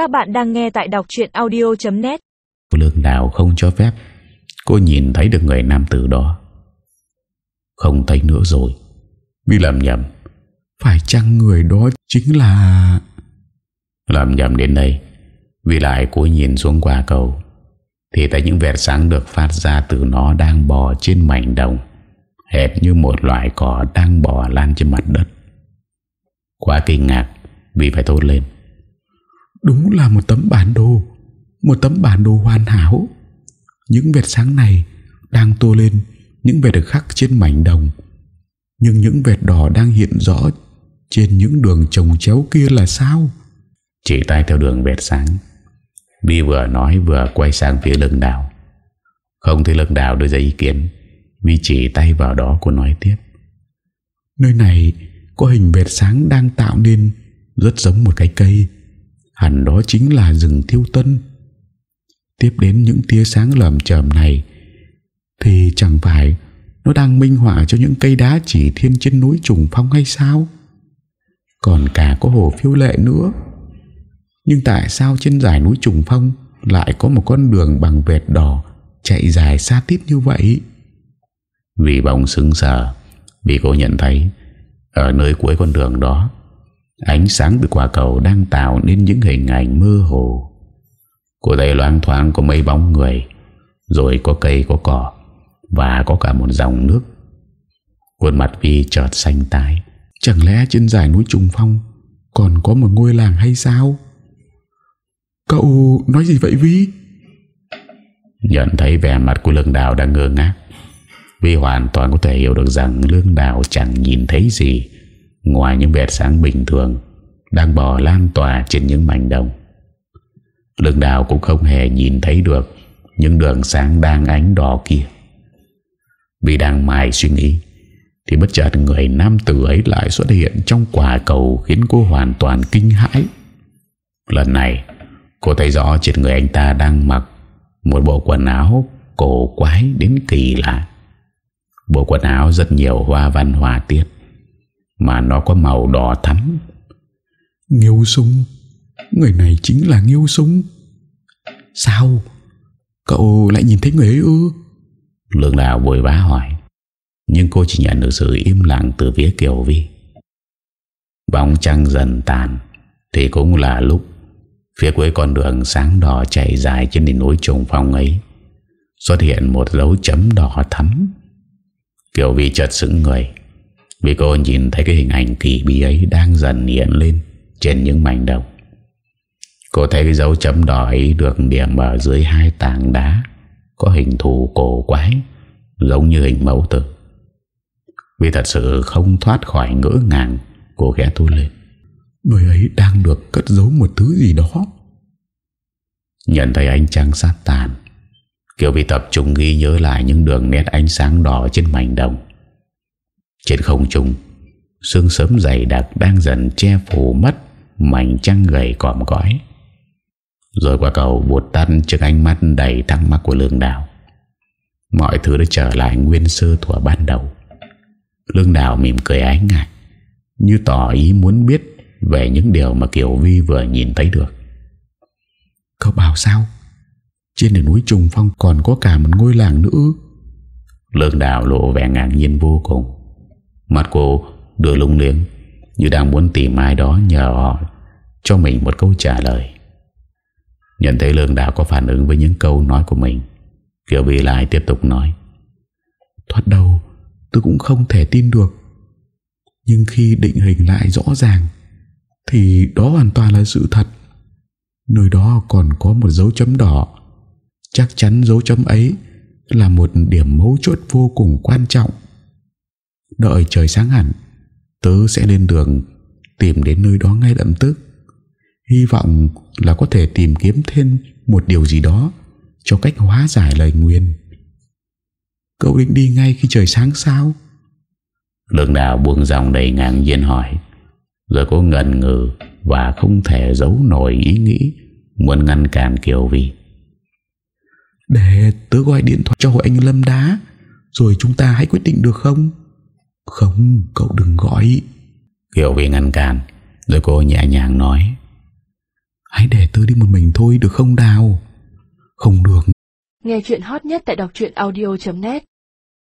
Các bạn đang nghe tại đọc chuyện audio.net Lương Đào không cho phép. Cô nhìn thấy được người nam tử đó. Không thấy nữa rồi. Vì lầm nhầm. Phải chăng người đó chính là Lầm nhầm đến đây. Vì lại cúi nhìn xuống quả cầu. Thì thấy những vẹt sáng được phát ra từ nó đang bò trên mảnh đồng. Hẹp như một loại cỏ đang bò lan trên mặt đất. Quá kinh ngạc Vì phải thốt lên Đúng là một tấm bản đồ Một tấm bản đồ hoàn hảo. Những vệt sáng này Đang tô lên những vệt được khắc trên mảnh đồng. Nhưng những vệt đỏ đang hiện rõ Trên những đường trồng chéo kia là sao? Chỉ tay theo đường vệt sáng. Vi vừa nói vừa quay sang phía lưng đào. Không thấy lưng đào đưa ra ý kiến Vi chỉ tay vào đó cô nói tiếp. Nơi này có hình vệt sáng đang tạo nên Rất giống một cái cây Hẳn đó chính là rừng thiêu tân. Tiếp đến những tia sáng lầm chởm này, Thì chẳng phải Nó đang minh họa cho những cây đá chỉ thiên trên núi trùng phong hay sao? Còn cả có hồ phiêu lệ nữa. Nhưng tại sao trên dải núi trùng phong Lại có một con đường bằng vệt đỏ Chạy dài xa tiếp như vậy? Vì bóng xứng sờ, Vì cô nhận thấy, Ở nơi cuối con đường đó Ánh sáng từ quả cầu đang tạo nên những hình ảnh mơ hồ. Cô thấy loang thoáng có mấy bóng người, Rồi có cây, có cỏ, Và có cả một dòng nước. Khuôn mặt Vi chợt xanh tái. Chẳng lẽ trên dải núi Trùng Phong Còn có một ngôi làng hay sao? Cậu nói gì vậy Vi Nhận thấy vẻ mặt của lương đào đang ngơ ngác. Vi hoàn toàn có thể hiểu được rằng lương đào chẳng nhìn thấy gì. Ngoài những vẹt sáng bình thường, Đang bò lan tỏa trên những mảnh đồng. Lương đào cũng không hề nhìn thấy được Những đường sáng đang ánh đỏ kia. Vì đang mải suy nghĩ, Thì bất chợt người nam tử ấy lại xuất hiện Trong quả cầu khiến cô hoàn toàn kinh hãi. Lần này, Cô thấy rõ trên người anh ta đang mặc Một bộ quần áo cổ quái đến kỳ lạ. Bộ quần áo rất nhiều hoa văn hòa tiết mà nó có màu đỏ thắm. Nghiêu sung Người này chính là Nghiêu sung Sao? Cậu lại nhìn thấy người ấy ư? Lương Đào vội vã hỏi. Nhưng cô chỉ nhận được sự im lặng từ phía Kiều Vi. Bóng trăng dần tàn Thì cũng là lúc Phía cuối con đường sáng đỏ chạy dài trên đỉnh núi trùng phong ấy Xuất hiện một dấu chấm đỏ thắm. Kiều Vi chợt sững người vì cô nhìn thấy cái hình ảnh kỳ bí ấy Đang dần hiện lên Trên những mảnh đồng Cô thấy cái dấu chấm đỏ ấy Được điểm ở dưới hai tảng đá, Có hình thù cổ quái, Giống như hình mẫu tử. Vì thật sự không thoát khỏi ngỡ ngàng, Cô ghé tôi lên. Người ấy đang được cất giấu một thứ gì đó. Nhận thấy ánh trăng sát tàn, Kiều Vi tập trung ghi nhớ lại những đường nét ánh sáng đỏ trên mảnh đồng trên không trung. Sương sớm dày đặc đang dần che phủ mất Mảnh trăng gầy còm gói Rồi qua cầu vụt tắt trước ánh mắt đầy thắc mắc của lương đào Mọi thứ đã trở lại nguyên sơ thuở ban đầu. Lương đào mỉm cười ái ngại Như tỏ ý muốn biết Về những điều mà Kiều Vi vừa nhìn thấy được. Cậu bảo sao? Trên đỉnh núi Trùng Phong còn có cả một ngôi làng nữa Lương đào lộ vẻ ngạc nhiên vô cùng Mặt cô đưa lung liếng, Như đang muốn tìm ai đó nhờ họ, Cho mình một câu trả lời. Nhận thấy lương đã có phản ứng với những câu nói của mình, Kiều Vy lại tiếp tục nói, Thoát đầu tôi cũng không thể tin được. Nhưng khi định hình lại rõ ràng, Thì đó hoàn toàn là sự thật. Nơi đó còn có một dấu chấm đỏ. Chắc chắn dấu chấm ấy Là một điểm mấu chốt vô cùng quan trọng. Đợi trời sáng hẳn Tớ sẽ lên đường Tìm đến nơi đó ngay lập tức. Hy vọng là có thể tìm kiếm thêm Một điều gì đó Cho cách hóa giải lời nguyên Cậu định đi ngay khi trời sáng sao? Lương đào buông dòng đầy ngang nhiên hỏi Rồi cô ngần ngừ Và không thể giấu nổi ý nghĩ Muốn ngăn cản Kiều Vi. Để tớ gọi điện thoại cho anh Lâm Đá Rồi chúng ta hãy quyết định được không không cậu đừng gọi. Kiều Vi ngăn cản Rồi cô nhẹ nhàng nói. Hãy để tớ đi một mình thôi được không Đào? Không được. Nghe chuyện hot nhất tại đọc truyện audio.net